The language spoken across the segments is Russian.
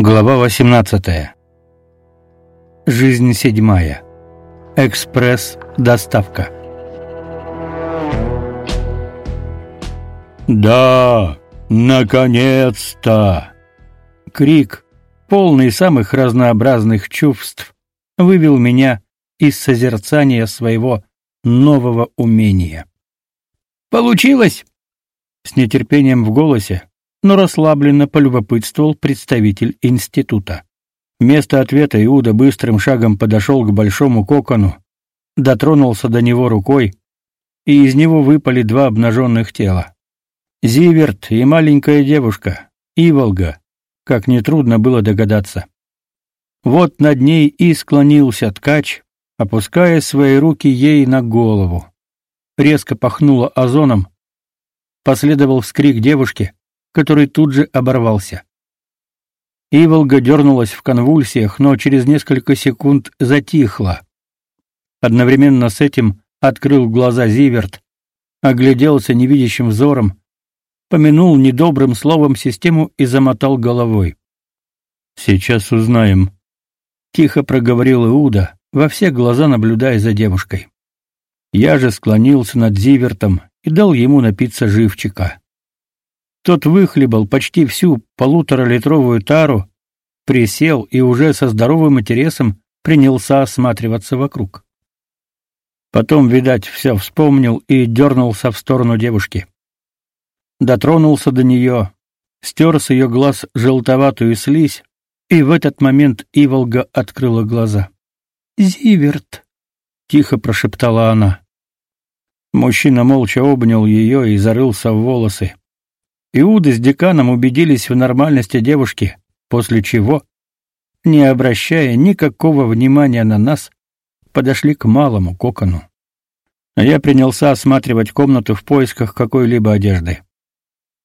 Глава 18. Жизнь седьмая. Экспресс-доставка. «Да, наконец-то!» Крик, полный самых разнообразных чувств, вывел меня из созерцания своего нового умения. «Получилось!» С нетерпением в голосе но расслабленно полюбопытствовал представитель института. Вместо ответа Иуда быстрым шагом подошел к большому кокону, дотронулся до него рукой, и из него выпали два обнаженных тела. Зиверт и маленькая девушка, Иволга, как нетрудно было догадаться. Вот над ней и склонился ткач, опуская свои руки ей на голову. Резко пахнуло озоном, последовал вскрик девушки, который тут же оборвался. Иволга дернулась в конвульсиях, но через несколько секунд затихла. Одновременно с этим открыл глаза Зиверт, огляделся невидящим взором, помянул недобрым словом систему и замотал головой. «Сейчас узнаем», — тихо проговорил Иуда, во все глаза наблюдая за девушкой. Я же склонился над Зивертом и дал ему напиться живчика. Тот выхлебал почти всю полуторалитровую тару, присел и уже со здоровым интересом принялся осматриваться вокруг. Потом, видать, все вспомнил и дернулся в сторону девушки. Дотронулся до нее, стер с ее глаз желтоватую слизь, и в этот момент Иволга открыла глаза. «Зиверт!» — тихо прошептала она. Мужчина молча обнял ее и зарылся в волосы. Иуда с деканом убедились в нормальности девушки, после чего, не обращая никакого внимания на нас, подошли к малому кокону. Я принялся осматривать комнату в поисках какой-либо одежды.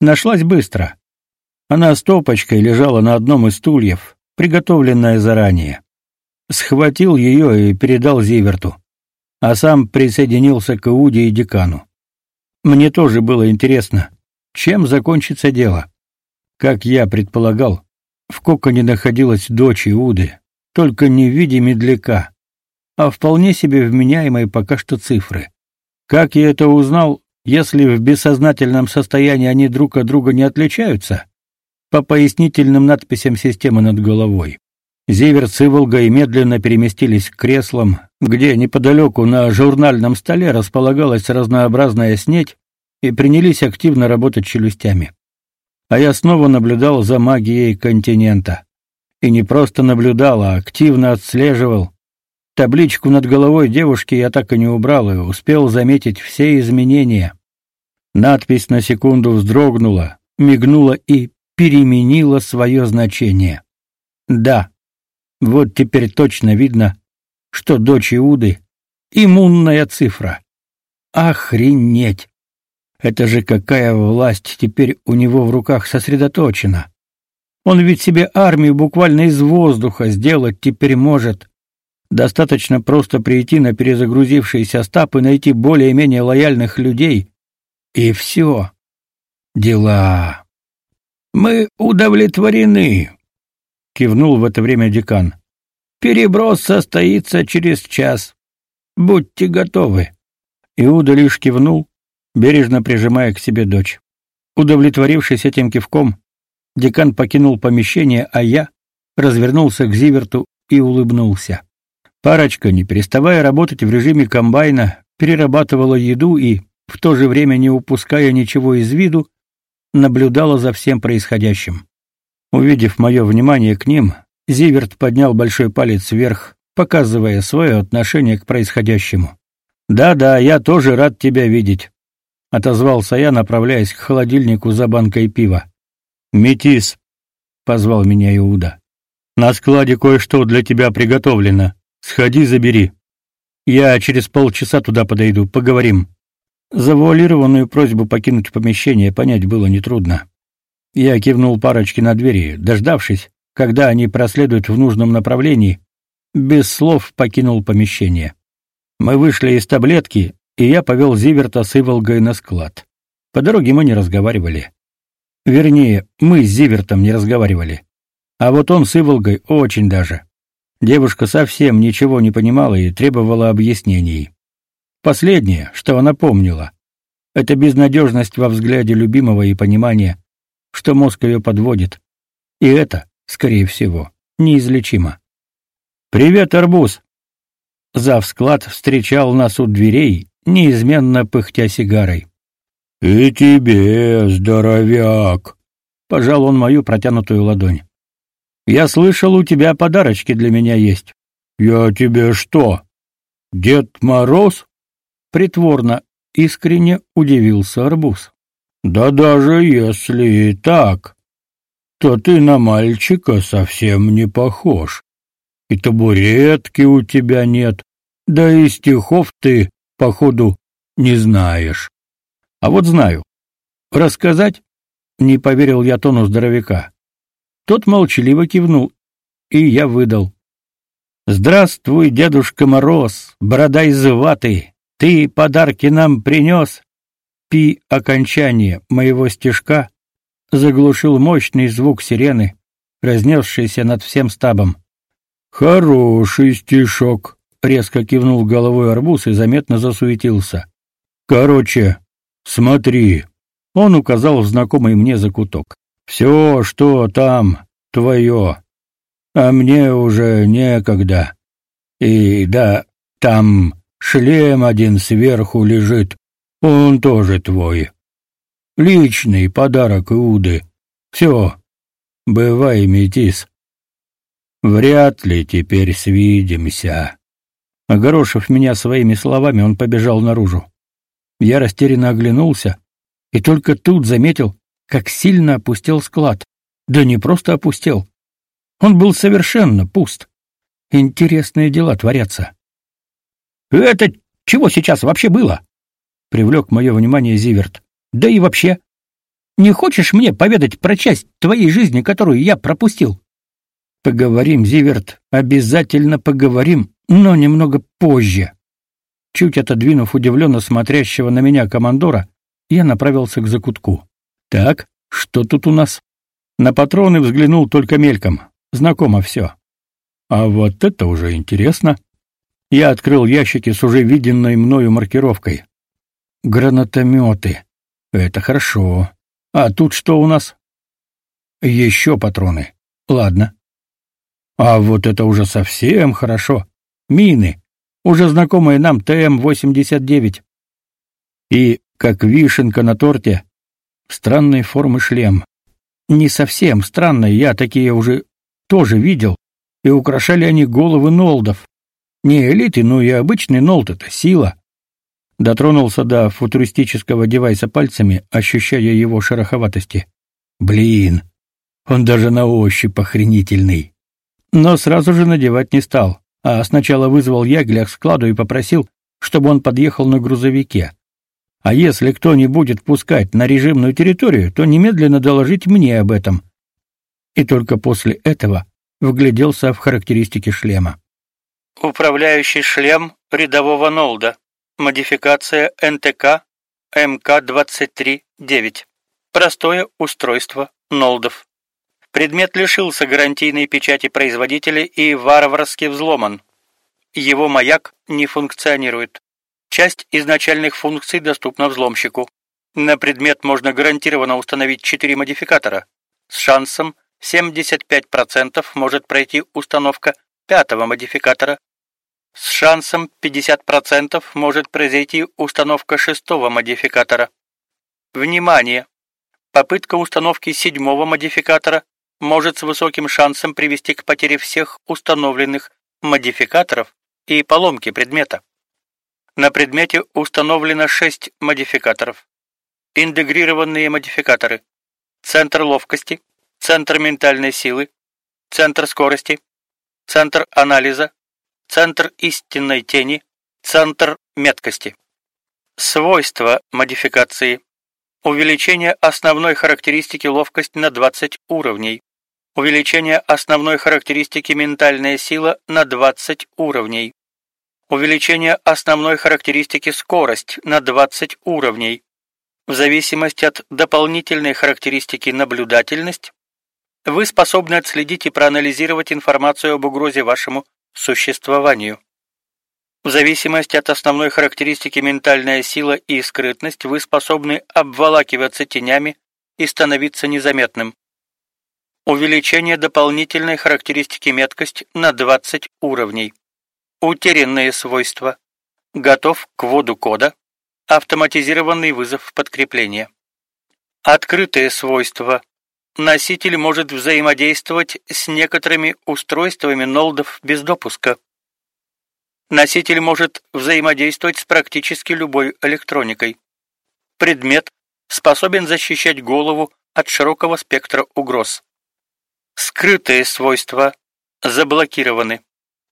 Нашлась быстро. Она стопочкой лежала на одном из стульев, приготовленная заранее. Схватил ее и передал Зиверту, а сам присоединился к Иуде и декану. Мне тоже было интересно, чем закончится дело? Как я предполагал, в коконе находилась дочь Иуды, только не в виде медляка, а вполне себе вменяемые пока что цифры. Как я это узнал, если в бессознательном состоянии они друг от друга не отличаются? По пояснительным надписям системы над головой. Зевер с Иволгой медленно переместились к креслам, где неподалеку на журнальном столе располагалась разнообразная снеть, и принялись активно работать челюстями. А я снова наблюдал за магией континента. И не просто наблюдал, а активно отслеживал. Табличку над головой девушки я так и не убрал и успел заметить все изменения. Надпись на секунду вздрогнула, мигнула и переменила свое значение. Да, вот теперь точно видно, что дочь Иуды — иммунная цифра. Охренеть! Это же какая власть теперь у него в руках сосредоточена. Он ведь себе армию буквально из воздуха сделать теперь может. Достаточно просто прийти на перезагрузившийся стап и найти более-менее лояльных людей. И все. Дела. Мы удовлетворены, кивнул в это время декан. Переброс состоится через час. Будьте готовы. Иуда лишь кивнул, бережно прижимая к себе дочь. Удовлетворившись этим кивком, декан покинул помещение, а я развернулся к Зиверту и улыбнулся. Парочка, не переставая работать в режиме комбайна, перерабатывала еду и, в то же время не упуская ничего из виду, наблюдала за всем происходящим. Увидев мое внимание к ним, Зиверт поднял большой палец вверх, показывая свое отношение к происходящему. «Да-да, я тоже рад тебя видеть отозвался я, направляясь к холодильнику за банкой пива. Метис, позвал меня Иуда. На складе кое-что для тебя приготовлено. Сходи, забери. Я через полчаса туда подойду, поговорим. Завуалированную просьбу покинуть помещение понять было нетрудно. Я кивнул парочке на двери, дождавшись, когда они проследуют в нужном направлении, без слов покинул помещение. Мы вышли из таблетки, и я повел Зиверта с Иволгой на склад. По дороге мы не разговаривали. Вернее, мы с Зивертом не разговаривали. А вот он с Иволгой очень даже. Девушка совсем ничего не понимала и требовала объяснений. Последнее, что она помнила, это безнадежность во взгляде любимого и понимание, что мозг ее подводит. И это, скорее всего, неизлечимо. «Привет, арбуз!» Зав склад встречал нас у дверей, неизменно пыхтя сигарой. «И тебе, здоровяк!» — пожал он мою протянутую ладонь. «Я слышал, у тебя подарочки для меня есть». «Я тебе что, Дед Мороз?» Притворно, искренне удивился арбуз. «Да даже если и так, то ты на мальчика совсем не похож. И табуретки у тебя нет, да и стихов ты, походу, не знаешь. А вот знаю. Рассказать? Не поверил я тону здоровяка. Тот молчаливо кивнул, и я выдал. Здравствуй, дедушка Мороз, борода из ваты. Ты подарки нам принес. Пи окончание моего стишка заглушил мощный звук сирены, разнесшийся над всем стабом. Хороший стишок, резко кивнул головой арбуз и заметно засуетился. Короче, смотри. Он указал знакомый мне закуток. Все, что там, твое. А мне уже некогда. И да, там шлем один сверху лежит. Он тоже твой. Личный подарок Иуды. Все. Бывай, метис. Вряд ли теперь свидимся. Огорошив меня своими словами, он побежал наружу. Я растерянно оглянулся и только тут заметил, как сильно опустел склад. Да не просто опустел. Он был совершенно пуст. Интересные дела творятся. «Это чего сейчас вообще было?» — привлек мое внимание Зиверт. «Да и вообще. Не хочешь мне поведать про часть твоей жизни, которую я пропустил?» Поговорим, Зиверт, обязательно поговорим, но немного позже. Чуть отодвинув удивленно смотрящего на меня командора, я направился к закутку. Так, что тут у нас? На патроны взглянул только мельком. Знакомо все. А вот это уже интересно. Я открыл ящики с уже виденной мною маркировкой. Гранатометы. Это хорошо. А тут что у нас? Еще патроны. Ладно. А вот это уже совсем хорошо. Мины, уже знакомые нам ТМ-89. И, как вишенка на торте, странной формы шлем. Не совсем странный, я такие уже тоже видел, и украшали они головы нолдов. Не элиты, но и обычный нолд — это сила. Дотронулся до футуристического девайса пальцами, ощущая его шероховатости. Блин, он даже на ощупь охренительный но сразу же надевать не стал, а сначала вызвал Ягля к складу и попросил, чтобы он подъехал на грузовике. А если кто не будет пускать на режимную территорию, то немедленно доложить мне об этом. И только после этого вгляделся в характеристики шлема. Управляющий шлем рядового Нолда. Модификация НТК МК-23-9. Простое устройство Нолдов. Предмет лишился гарантийной печати производителя и варварски взломан. Его маяк не функционирует. Часть изначальных функций доступна взломщику. На предмет можно гарантированно установить 4 модификатора. С шансом 75% может пройти установка пятого модификатора. С шансом 50% может произойти установка шестого модификатора. Внимание! Попытка установки седьмого модификатора может с высоким шансом привести к потере всех установленных модификаторов и поломке предмета. На предмете установлено 6 модификаторов. Интегрированные модификаторы. Центр ловкости, центр ментальной силы, центр скорости, центр анализа, центр истинной тени, центр меткости. Свойства модификации. Увеличение основной характеристики ловкость на 20 уровней. Увеличение основной характеристики ментальная сила на 20 уровней. Увеличение основной характеристики скорость на 20 уровней. В зависимости от дополнительной характеристики наблюдательность, Вы способны отследить и проанализировать информацию об угрозе вашему существованию. В зависимости от основной характеристики ментальная сила и скрытность вы способны обволакиваться тенями и становиться незаметным. Увеличение дополнительной характеристики меткость на 20 уровней. Утерянные свойства. Готов к вводу кода. Автоматизированный вызов подкрепления. Открытые свойства. Носитель может взаимодействовать с некоторыми устройствами нолдов без допуска. Носитель может взаимодействовать с практически любой электроникой. Предмет способен защищать голову от широкого спектра угроз. Скрытые свойства заблокированы.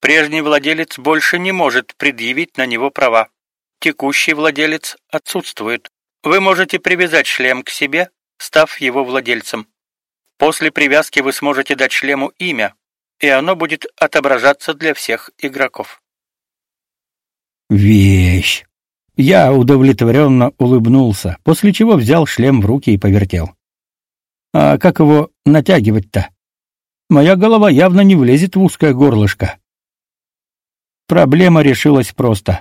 Прежний владелец больше не может предъявить на него права. Текущий владелец отсутствует. Вы можете привязать шлем к себе, став его владельцем. После привязки вы сможете дать шлему имя, и оно будет отображаться для всех игроков. Вещь. Я удовлетворенно улыбнулся, после чего взял шлем в руки и повертел. А как его натягивать-то? Моя голова явно не влезет в узкое горлышко. Проблема решилась просто.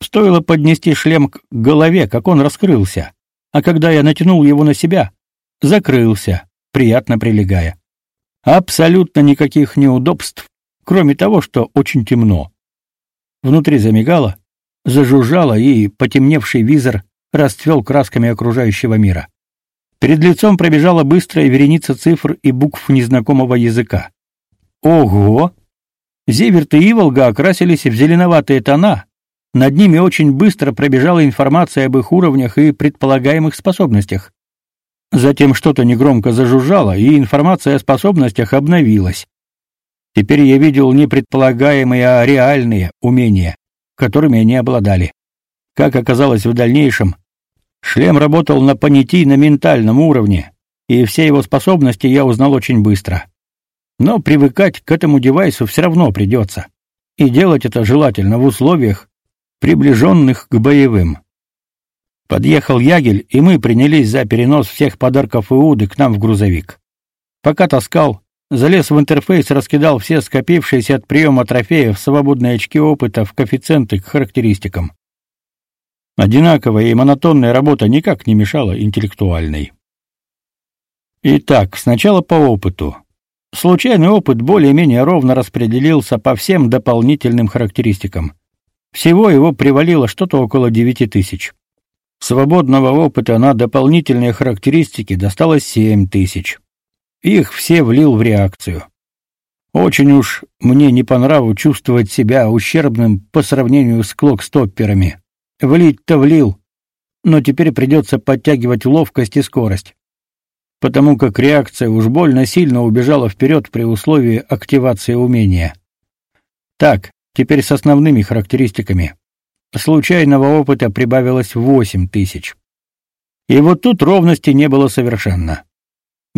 Стоило поднести шлем к голове, как он раскрылся, а когда я натянул его на себя, закрылся, приятно прилегая. Абсолютно никаких неудобств, кроме того, что очень темно. Внутри замигало, зажужжало, и потемневший визор расцвел красками окружающего мира. Перед лицом пробежала быстрая вереница цифр и букв незнакомого языка. Ого! Зеверт и Иволга окрасились в зеленоватые тона. Над ними очень быстро пробежала информация об их уровнях и предполагаемых способностях. Затем что-то негромко зажужжало, и информация о способностях обновилась. Теперь я видел не предполагаемые, а реальные умения, которыми они обладали. Как оказалось в дальнейшем, шлем работал на понятийно-ментальном уровне, и все его способности я узнал очень быстро. Но привыкать к этому девайсу все равно придется. И делать это желательно в условиях, приближенных к боевым. Подъехал Ягель, и мы принялись за перенос всех подарков Иуды к нам в грузовик. Пока таскал, Залез в интерфейс, раскидал все скопившиеся от приема трофеев свободные очки опыта в коэффициенты к характеристикам. Одинаковая и монотонная работа никак не мешала интеллектуальной. Итак, сначала по опыту. Случайный опыт более-менее ровно распределился по всем дополнительным характеристикам. Всего его привалило что-то около девяти тысяч. Свободного опыта на дополнительные характеристики досталось семь тысяч. Их все влил в реакцию. Очень уж мне не по нраву чувствовать себя ущербным по сравнению с клокстопперами. Влить-то влил, но теперь придется подтягивать ловкость и скорость. Потому как реакция уж больно сильно убежала вперед при условии активации умения. Так, теперь с основными характеристиками. Случайного опыта прибавилось восемь тысяч. И вот тут ровности не было совершенно.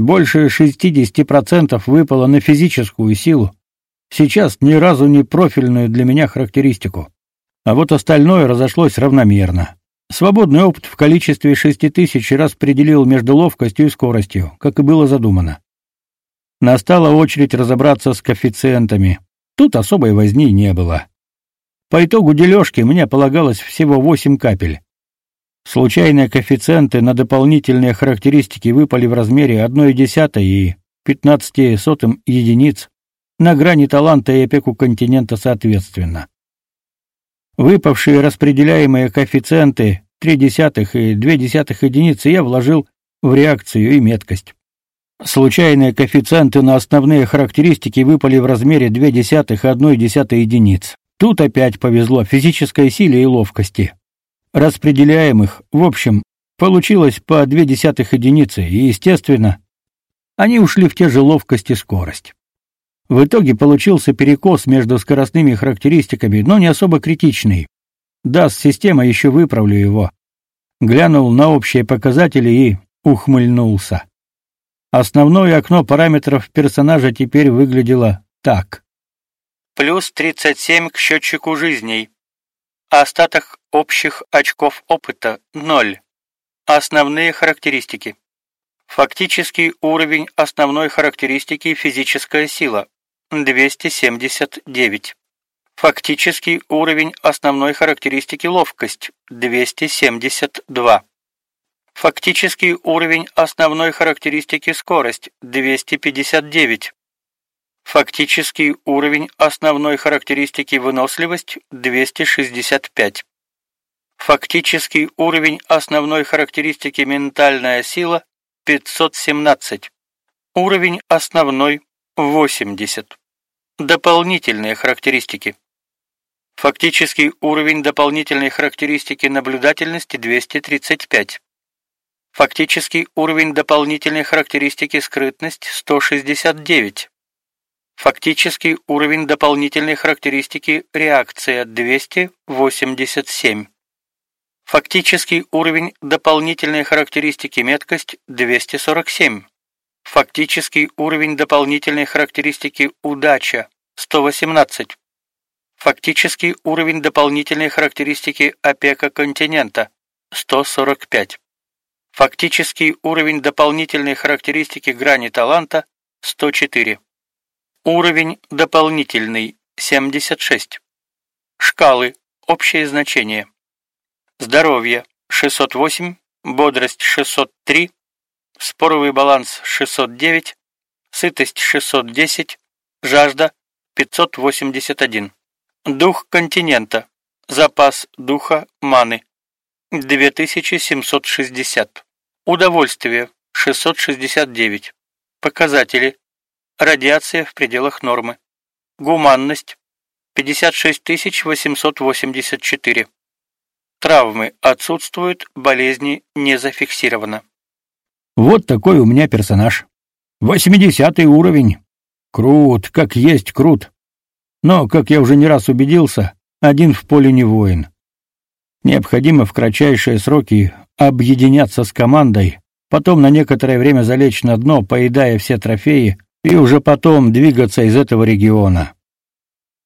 Больше 60% выпало на физическую силу. Сейчас ни разу не профильную для меня характеристику. А вот остальное разошлось равномерно. Свободный опыт в количестве 6000 распределил между ловкостью и скоростью, как и было задумано. Настала очередь разобраться с коэффициентами. Тут особой возни не было. По итогу дележки мне полагалось всего 8 капель. Случайные коэффициенты на дополнительные характеристики выпали в размере 1,1 и 15 сотым единиц на грани таланта и опеку континента соответственно. Выпавшие распределяемые коэффициенты 0,3 и 0,2 единицы я вложил в реакцию и меткость. Случайные коэффициенты на основные характеристики выпали в размере 0,2 и 1,1 единиц. Тут опять повезло физической силе и ловкости распределяемых, в общем, получилось по две десятых единицы, и, естественно, они ушли в те же ловкость и скорость. В итоге получился перекос между скоростными характеристиками, но не особо критичный. Даст система, еще выправлю его. Глянул на общие показатели и ухмыльнулся. Основное окно параметров персонажа теперь выглядело так. Плюс 37 к счетчику жизней. Остаток общих очков опыта – 0. Основные характеристики. Фактический уровень основной характеристики физическая сила 279. Фактический уровень основной характеристики ловкость 272. Фактический уровень основной характеристики скорость 259. Фактический уровень основной характеристики выносливость 265. Фактический уровень основной характеристики ментальная сила 517. Уровень основной 80. Дополнительные характеристики. Фактический уровень дополнительной характеристики наблюдательности 235. Фактический уровень дополнительной характеристики скрытность 169. Фактический уровень дополнительной характеристики реакция 287. Фактический уровень дополнительной характеристики меткость 247. Фактический уровень дополнительной характеристики удача 118. Фактический уровень дополнительной характеристики опека континента 145. Фактический уровень дополнительной характеристики грани таланта 104. Уровень дополнительный 76. Шкалы. Общее значение. Здоровье 608, бодрость 603, споровый баланс 609, сытость 610, жажда 581. Дух континента. Запас духа маны 2760. Удовольствие 669. Показатели Радиация в пределах нормы. Гуманность 56884. Травмы отсутствуют, болезни не зафиксировано. Вот такой у меня персонаж. Восьмидесятый уровень. Крут, как есть крут. Но, как я уже не раз убедился, один в поле не воин. Необходимо в кратчайшие сроки объединяться с командой, потом на некоторое время залечь на дно, поедая все трофеи, и уже потом двигаться из этого региона.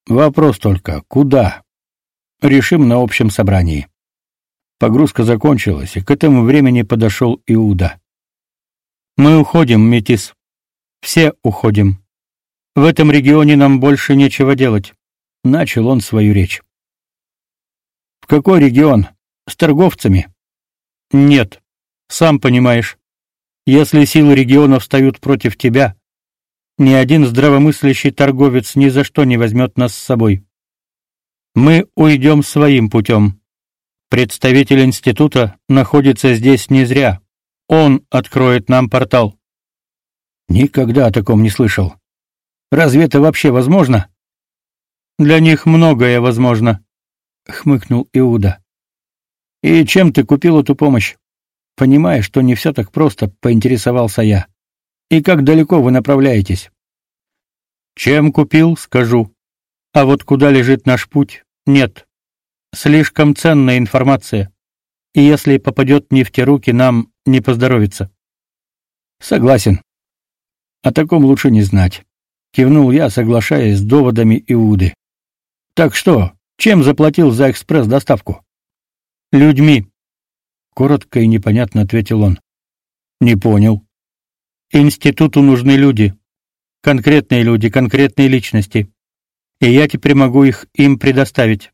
Вопрос только, куда? Решим на общем собрании. Погрузка закончилась, и к этому времени подошел Иуда. Мы уходим, Метис. Все уходим. В этом регионе нам больше нечего делать, начал он свою речь. В какой регион? С торговцами? Нет. Сам понимаешь, если силы региона встают против тебя, ни один здравомыслящий торговец ни за что не возьмет нас с собой. Мы уйдем своим путем. Представитель института находится здесь не зря. Он откроет нам портал. Никогда о таком не слышал. Разве это вообще возможно? Для них многое возможно, хмыкнул Иуда. И чем ты купил эту помощь? Понимая, что не все так просто, поинтересовался я. И как далеко вы направляетесь? Чем купил, скажу. А вот куда лежит наш путь? Нет. Слишком ценная информация. И если попадет не в те руки, нам не поздоровится. Согласен. О таком лучше не знать, кивнул я, соглашаясь с доводами Иуды. Так что, чем заплатил за экспресс-доставку? Людьми, коротко и непонятно ответил он. Не понял. Институту нужны люди. Конкретные люди, конкретные личности. И я теперь могу их им предоставить.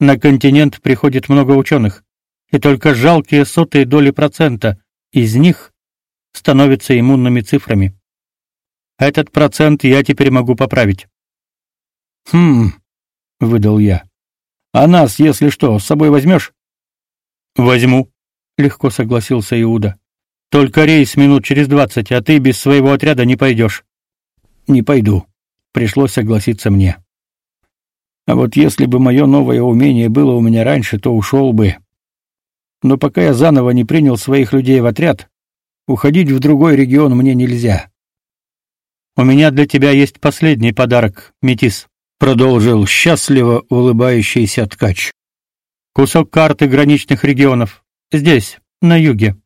На континент приходит много ученых, и только жалкие сотые доли процента из них становятся иммунными цифрами. Этот процент я теперь могу поправить. Хм, выдал я. А нас, если что, с собой возьмешь?» Возьму, легко согласился Иуда. Только рейс минут через двадцать, а ты без своего отряда не пойдешь». «Не пойду», — пришлось согласиться мне. А вот если бы мое новое умение было у меня раньше, то ушел бы. Но пока я заново не принял своих людей в отряд, уходить в другой регион мне нельзя. У меня для тебя есть последний подарок, Метис, продолжил счастливо улыбающийся ткач. Кусок карты граничных регионов. Здесь, на юге.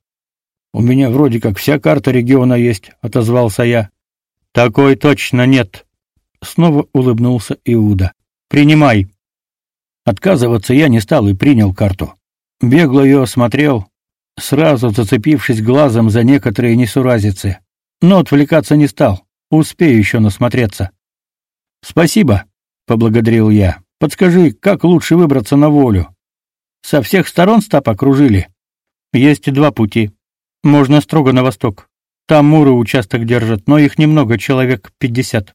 У меня вроде как вся карта региона есть, отозвался я. Такой точно нет. Снова улыбнулся Иуда. Принимай. Отказываться я не стал и принял карту. Бегло ее осмотрел, сразу зацепившись глазом за некоторые несуразицы. Но отвлекаться не стал. Успею еще насмотреться. Спасибо, поблагодарил я. Подскажи, как лучше выбраться на волю? Со всех сторон стап окружили. Есть два пути. Можно строго на восток. Там муры участок держат, но их немного, человек пятьдесят.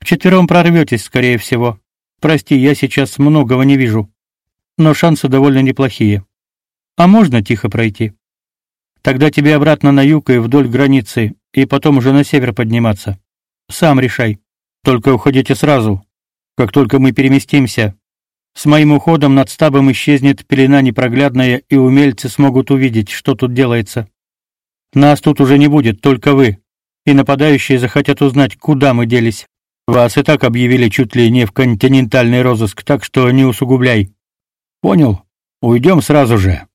Вчетвером прорветесь, скорее всего. Прости, я сейчас многого не вижу. Но шансы довольно неплохие. А можно тихо пройти? Тогда тебе обратно на юг и вдоль границы, и потом уже на север подниматься. Сам решай. Только уходите сразу, как только мы переместимся. С моим уходом над стабом исчезнет пелена непроглядная, и умельцы смогут увидеть, что тут делается. Нас тут уже не будет, только вы. И нападающие захотят узнать, куда мы делись. Вас и так объявили чуть ли не в континентальный розыск, так что не усугубляй. Понял? Уйдем сразу же.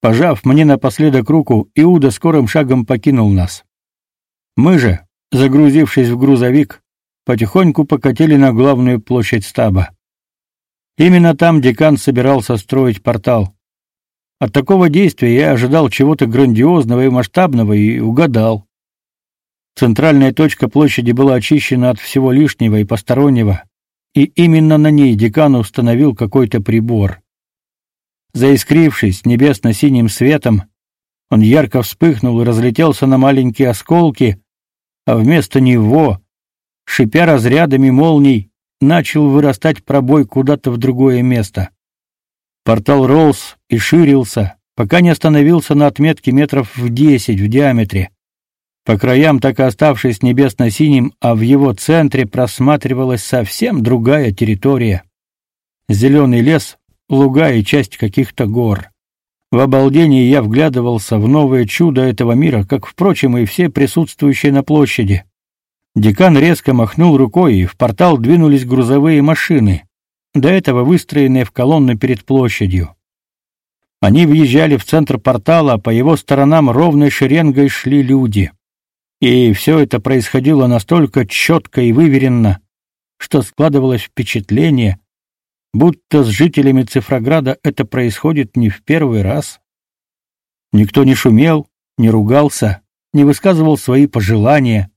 Пожав мне напоследок руку, Иуда скорым шагом покинул нас. Мы же, загрузившись в грузовик, потихоньку покатили на главную площадь стаба. Именно там декан собирался строить портал. От такого действия я ожидал чего-то грандиозного и масштабного и угадал. Центральная точка площади была очищена от всего лишнего и постороннего, и именно на ней декан установил какой-то прибор. Заискрившись небесно-синим светом, он ярко вспыхнул и разлетелся на маленькие осколки, а вместо него, шипя разрядами молний, начал вырастать пробой куда-то в другое место. Портал рос и ширился, пока не остановился на отметке метров в десять в диаметре. По краям так и оставшись небесно-синим, а в его центре просматривалась совсем другая территория. Зеленый лес, луга и часть каких-то гор. В обалдении я вглядывался в новое чудо этого мира, как, впрочем, и все присутствующие на площади. Декан резко махнул рукой, и в портал двинулись грузовые машины, до этого выстроенные в колонны перед площадью. Они въезжали в центр портала, а по его сторонам ровной шеренгой шли люди. И все это происходило настолько четко и выверенно, что складывалось впечатление, будто с жителями Цифрограда это происходит не в первый раз. Никто не шумел, не ругался, не высказывал свои пожелания.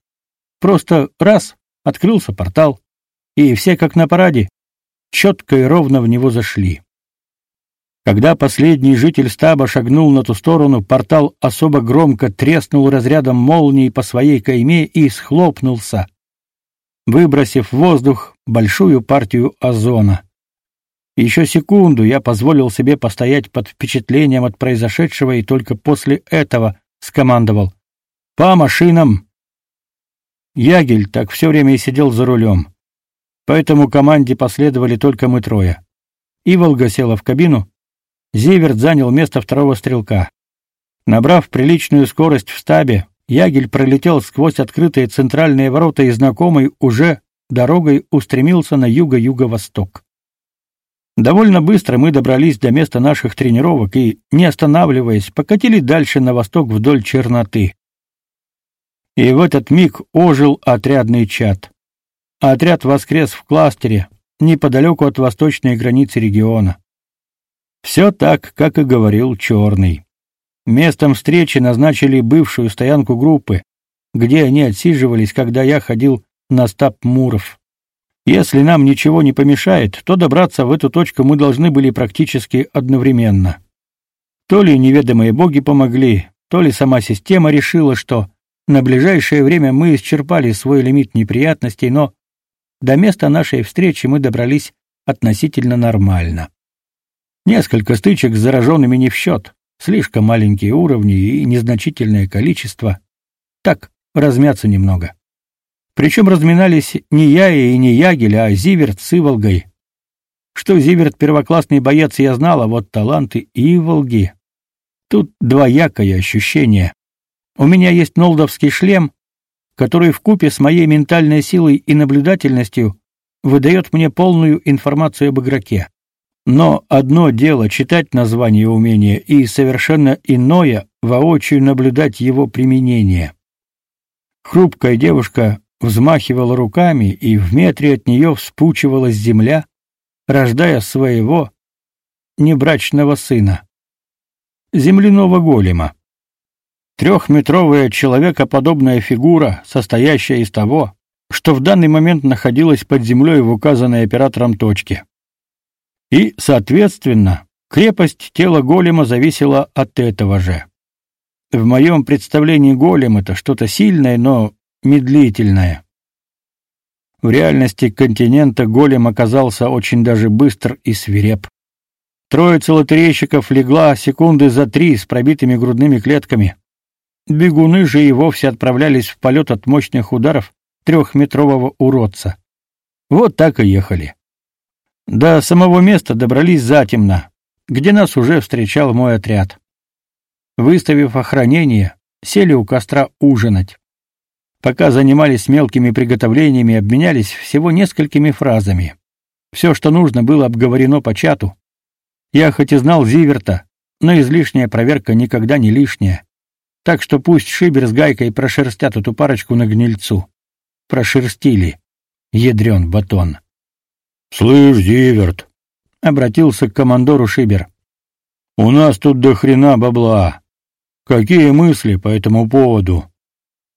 Просто раз — открылся портал, и все как на параде, четко и ровно в него зашли. Когда последний житель стаба шагнул на ту сторону, портал особо громко треснул разрядом молнии по своей кайме и схлопнулся, выбросив в воздух большую партию озона. Еще секунду я позволил себе постоять под впечатлением от произошедшего и только после этого скомандовал: "По машинам!" Ягель так все время и сидел за рулем. Поэтому команде последовали только мы трое. Иволга села в кабину, Зиверт занял место второго стрелка. Набрав приличную скорость в стабе, Ягель пролетел сквозь открытые центральные ворота и знакомый уже дорогой устремился на юго-юго-восток. Довольно быстро мы добрались до места наших тренировок и, не останавливаясь, покатили дальше на восток вдоль черноты. И в этот миг ожил отрядный Отряд воскрес в кластере, неподалеку от восточной границы региона. Все так, как и говорил Черный. Местом встречи назначили бывшую стоянку группы, где они отсиживались, когда я ходил на стаб Муров. Если нам ничего не помешает, то добраться в эту точку мы должны были практически одновременно. То ли неведомые боги помогли, то ли сама система решила, что на ближайшее время мы исчерпали свой лимит неприятностей, но до места нашей встречи мы добрались относительно нормально. Несколько стычек с зараженными не в счет, слишком маленькие уровни и незначительное количество. Так, размяться немного. Причем разминались не я и не Ягель, а Зиверт с Иволгой. Что Зиверт первоклассный боец, я знал, а вот таланты Иволги. Тут двоякое ощущение. У меня есть нолдовский шлем, который в купе с моей ментальной силой и наблюдательностью выдает мне полную информацию об игроке. Но одно дело читать название умения и совершенно иное воочию наблюдать его применение. Хрупкая девушка взмахивала руками, и в метре от нее вспучивалась земля, рождая своего небрачного сына. земляного голема. Трехметровая человекоподобная фигура, состоящая из того, что в данный момент находилась под землей в указанной оператором точке. И, соответственно, крепость тела голема зависела от этого же. В моем представлении голем это что-то сильное, но медлительное. В реальности континента голем оказался очень даже быстр и свиреп. Троица лотерейщиков легла секунды за три с пробитыми грудными клетками. Бегуны же и вовсе отправлялись в полет от мощных ударов трехметрового уродца. Вот так и ехали. До самого места добрались затемно, где нас уже встречал мой отряд. Выставив охранение, сели у костра ужинать. Пока занимались мелкими приготовлениями, обменялись всего несколькими фразами. Все, что нужно, было обговорено по чату. Я хоть и знал Зиверта, но излишняя проверка никогда не лишняя. Так что пусть Шибер с Гайкой прошерстят эту парочку на гнильцу. Прошерстили. Ядрен батон. «Слышь, Зиверт!» — обратился к командору Шибер. «У нас тут до хрена бабла. Какие мысли по этому поводу?»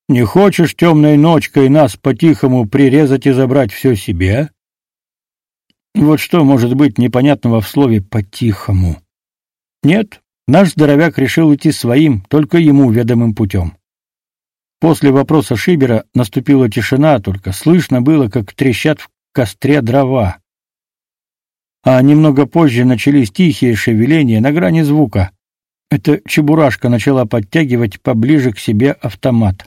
Не хочешь темной ночкой нас по-тихому прирезать и забрать все себе? Вот что может быть непонятного в слове по-тихому? Нет, наш здоровяк решил идти своим, только ему ведомым путем. После вопроса Шибера наступила тишина, только слышно было, как трещат в костре дрова. А немного позже начались тихие шевеления на грани звука. Эта чебурашка начала подтягивать поближе к себе автомат.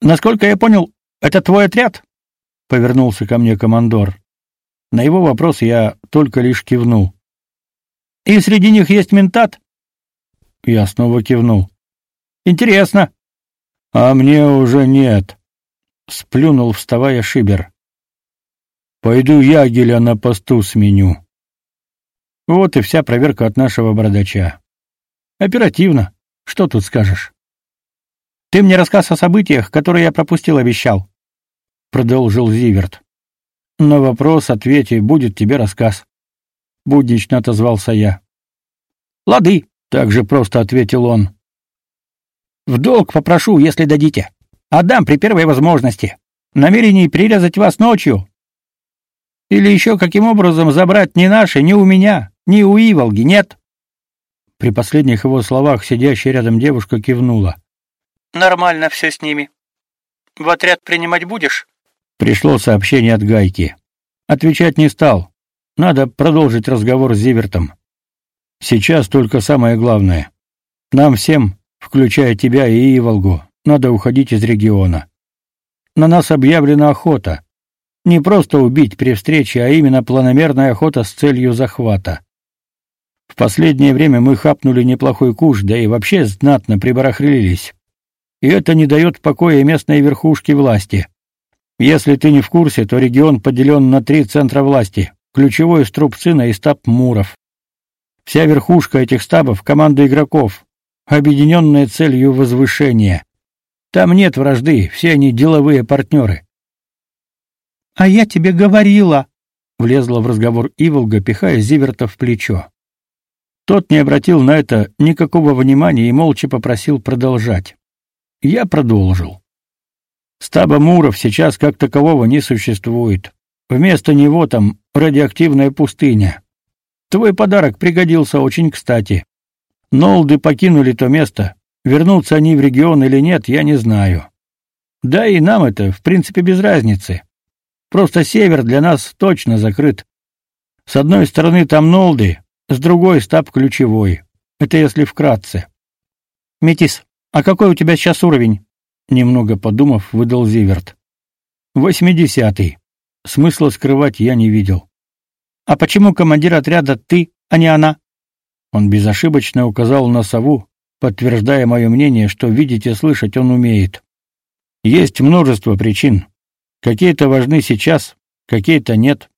Насколько я понял, это твой отряд? Повернулся ко мне командор. На его вопрос я только лишь кивнул. И среди них есть ментат? Я снова кивнул. Интересно. А мне уже нет, сплюнул, вставая Шибер. Пойду ягеля на посту сменю. Вот и вся проверка от нашего бородача. Оперативно. Что тут скажешь? Ты мне рассказ о событиях, которые я пропустил, обещал, продолжил Зиверт. На вопрос ответи, будет тебе рассказ. Буднично отозвался я. Лады, также просто ответил он. В долг попрошу, если дадите. Отдам при первой возможности. Намерений прирезать вас ночью. Или еще каким образом забрать ни наши, ни у меня, ни у Иволги, нет. При последних его словах сидящая рядом девушка кивнула. Нормально все с ними. В отряд принимать будешь? Пришло сообщение от Гайки. Отвечать не стал. Надо продолжить разговор с Зивертом. Сейчас только самое главное. Нам всем, включая тебя и Иволгу, надо уходить из региона. На нас объявлена охота. Не просто убить при встрече, а именно планомерная охота с целью захвата. В последнее время мы хапнули неплохой куш, да и вообще знатно прибарахлились и это не дает покоя местной верхушке власти. Если ты не в курсе, то регион поделен на три центра власти: ключевой Струбцина и стаб Муров. Вся верхушка этих стабов команда игроков, объединенная целью возвышения. Там нет вражды, все они деловые партнеры. А я тебе говорила, влезла в разговор Иволга, пихая Зиверта в плечо. Тот не обратил на это никакого внимания и молча попросил продолжать. Я продолжил. Стаба Муров сейчас как такового не существует. Вместо него там радиоактивная пустыня. Твой подарок пригодился очень кстати. Нолды покинули то место. Вернутся они в регион или нет, я не знаю. Да и нам это, в принципе, без разницы. Просто север для нас точно закрыт. С одной стороны там Нолды, с другой стаб ключевой. Это если вкратце. Метис, а какой у тебя сейчас уровень? Немного подумав, выдал Зиверт. Восьмидесятый. Смысла скрывать я не видел. А почему командир отряда ты, а не она? Он безошибочно указал на сову, подтверждая мое мнение, что видеть и слышать он умеет. Есть множество причин. Какие-то важны сейчас, какие-то нет.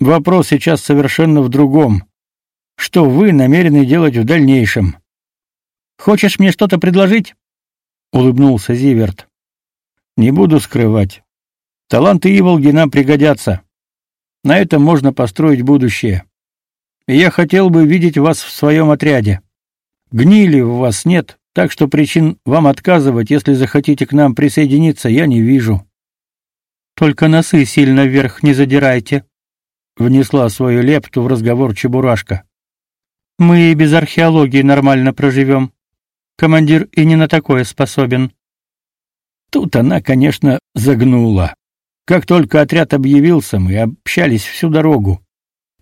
Вопрос сейчас совершенно в другом. Что вы намерены делать в дальнейшем? Хочешь мне что-то предложить? улыбнулся Зиверт. Не буду скрывать. Таланты Иволги нам пригодятся. На этом можно построить будущее. И я хотел бы видеть вас в своем отряде. Гнили в вас нет, так что причин вам отказывать, если захотите к нам присоединиться, я не вижу. Только носы сильно вверх не задирайте, внесла свою лепту в разговор Чебурашка. Мы и без археологии нормально проживем. Командир и не на такое способен. Тут она, конечно, загнула. Как только отряд объявился, мы общались всю дорогу.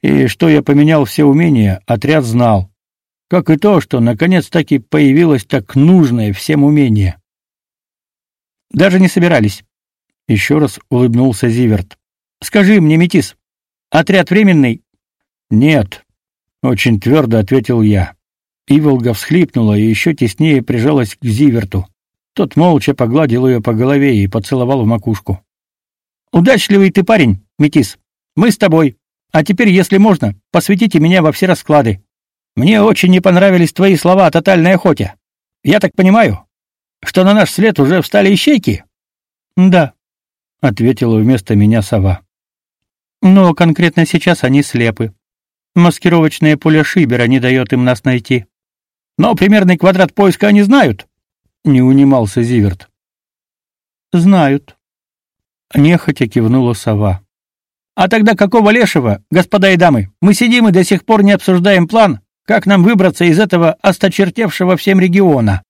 И что я поменял все умения, отряд знал. Как и то, что наконец-таки появилось так нужное всем умение. Даже не собирались. Еще раз улыбнулся Зиверт. Скажи мне, Метис, отряд временный? Нет, очень твердо ответил я. Иволга всхлипнула и еще теснее прижалась к Зиверту. Тот молча погладил ее по голове и поцеловал в макушку. Удачливый ты парень, Метис. Мы с тобой. А теперь, если можно, посвятите меня во все расклады. Мне очень не понравились твои слова о тотальной охоте. Я так понимаю, что на наш след уже встали ищейки? Да, ответила вместо меня сова. Но конкретно сейчас они слепы. Маскировочное поле Шибера не дает им нас найти. Но примерный квадрат поиска они знают, не унимался Зиверт. Знают. Нехотя кивнула сова. А тогда какого лешего, господа и дамы? Мы сидим и до сих пор не обсуждаем план, как нам выбраться из этого осточертевшего всем региона.